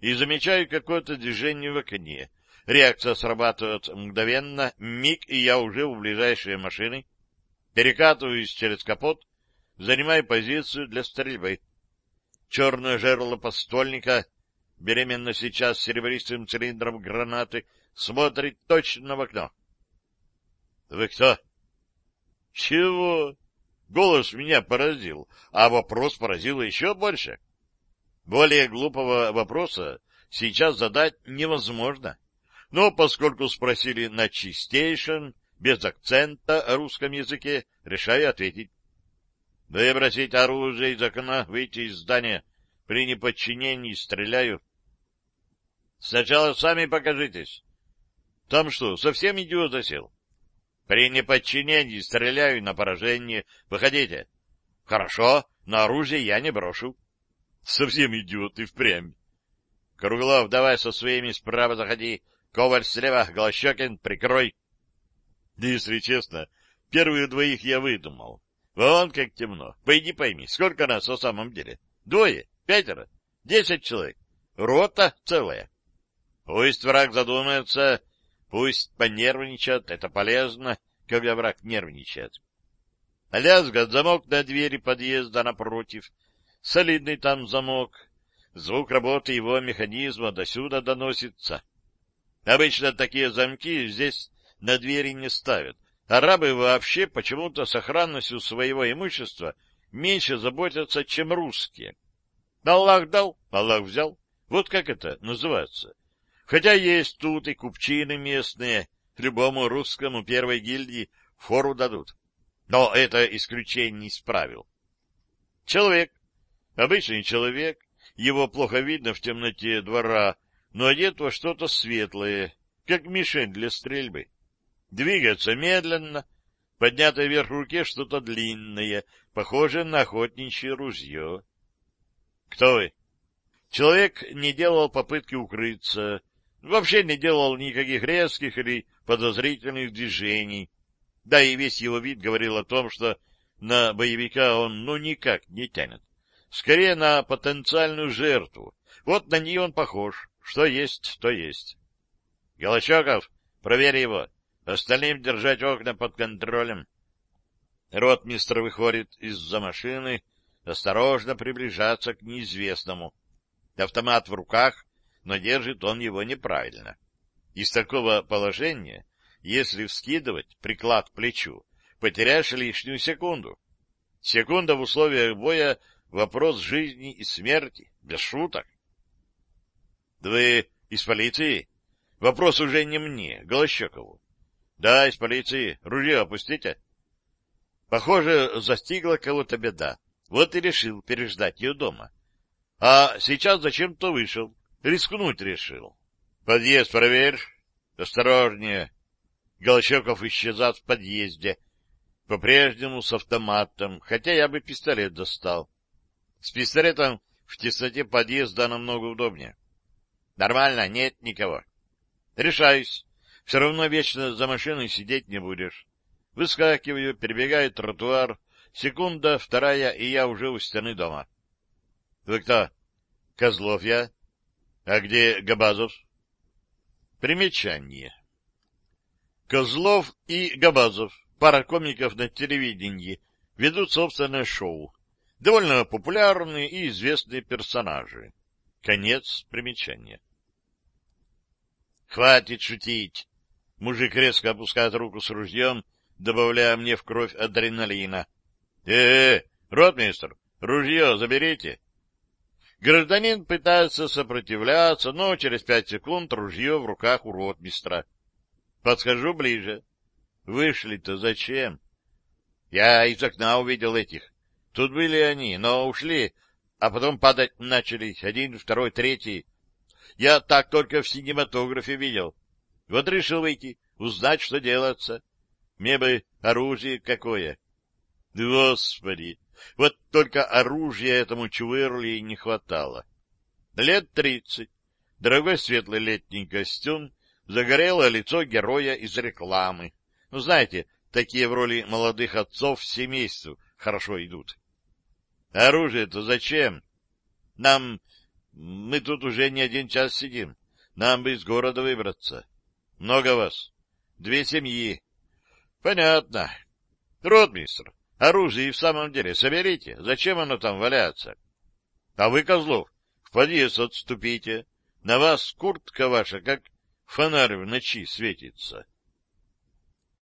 и замечаю какое-то движение в окне. Реакция срабатывает мгновенно, миг, и я уже у ближайшей машины. Перекатываюсь через капот, занимаю позицию для стрельбы. Черное жерло постольника, беременно сейчас серебристым цилиндром гранаты, смотрит точно в окно. — Вы кто? — Чего? Голос меня поразил, а вопрос поразил еще больше. Более глупого вопроса сейчас задать невозможно. Но поскольку спросили на чистейшем, без акцента о русском языке, решаю ответить. Выбросить оружие из окна, выйти из здания. При неподчинении стреляю. Сначала сами покажитесь. Там что, совсем идиот засел? При неподчинении стреляю на поражение. Выходите. Хорошо, на оружие я не брошу. Совсем идиот и впрямь. Круглов, давай со своими справа заходи. Коваль слева, Голощекин, прикрой. Если честно, первых двоих я выдумал. Вон как темно. Пойди пойми, сколько нас на самом деле? Двое? Пятеро? Десять человек? Рота целая? Пусть враг задумается, пусть понервничает, это полезно, когда враг нервничает. Лязгает замок на двери подъезда напротив. Солидный там замок. Звук работы его механизма до сюда доносится. Обычно такие замки здесь на двери не ставят. Арабы вообще почему-то с охранностью своего имущества меньше заботятся, чем русские. Аллах дал, Аллах взял. Вот как это называется. Хотя есть тут и купчины местные, любому русскому первой гильдии фору дадут. Но это исключение из правил. Человек, обычный человек, его плохо видно в темноте двора, но одет во что-то светлое, как мишень для стрельбы. Двигается медленно, поднятое вверх руке что-то длинное, похожее на охотничье ружье. Кто вы? Человек не делал попытки укрыться, вообще не делал никаких резких или подозрительных движений, да и весь его вид говорил о том, что на боевика он ну никак не тянет. Скорее на потенциальную жертву. Вот на нее он похож. Что есть, то есть. Голощеков, проверь его. Остальным держать окна под контролем. Ротмистр выходит из-за машины, осторожно приближаться к неизвестному. Автомат в руках, но держит он его неправильно. Из такого положения если вскидывать приклад к плечу, потеряешь лишнюю секунду. Секунда в условиях боя — вопрос жизни и смерти, без шуток. — Вы из полиции? Вопрос уже не мне, Голощекову. — Да, из полиции. Ружье опустите. Похоже, застигла кого-то беда. Вот и решил переждать ее дома. А сейчас зачем-то вышел. Рискнуть решил. — Подъезд проверь. Осторожнее. Голощеков исчезал в подъезде, по-прежнему с автоматом, хотя я бы пистолет достал. С пистолетом в тесноте подъезда намного удобнее. Нормально, нет никого. Решаюсь. Все равно вечно за машиной сидеть не будешь. Выскакиваю, перебегаю тротуар. Секунда, вторая, и я уже у стены дома. — Вы кто? — Козлов я. — А где Габазов? Примечание. Козлов и Габазов, пара комиков на телевидении, ведут собственное шоу. Довольно популярные и известные персонажи. Конец примечания. «Хватит шутить!» Мужик резко опускает руку с ружьем, добавляя мне в кровь адреналина. «Э-э, ротмистр, ружье заберите!» Гражданин пытается сопротивляться, но через пять секунд ружье в руках у ротмистра. Подхожу ближе. Вышли-то зачем? Я из окна увидел этих. Тут были они, но ушли, а потом падать начали. Один, второй, третий. Я так только в синематографе видел. Вот решил выйти, узнать, что делается. Мне бы оружие какое. Господи! Вот только оружия этому чувырли не хватало. Лет тридцать. Дорогой светлый летний костюм, загорелое лицо героя из рекламы. Ну, знаете, такие в роли молодых отцов семейству хорошо идут. Оружие-то зачем? Нам... Мы тут уже не один час сидим. Нам бы из города выбраться. Много вас. Две семьи. Понятно. Ротмистр, оружие и в самом деле соберите. Зачем оно там валяется? А вы, Козлов, в подъезд отступите. На вас куртка ваша, как Фонарь в ночи светится.